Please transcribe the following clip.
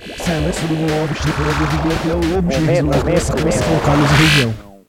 Silêncio do objetivo é o objetivo é o objetivo. Carlos Região.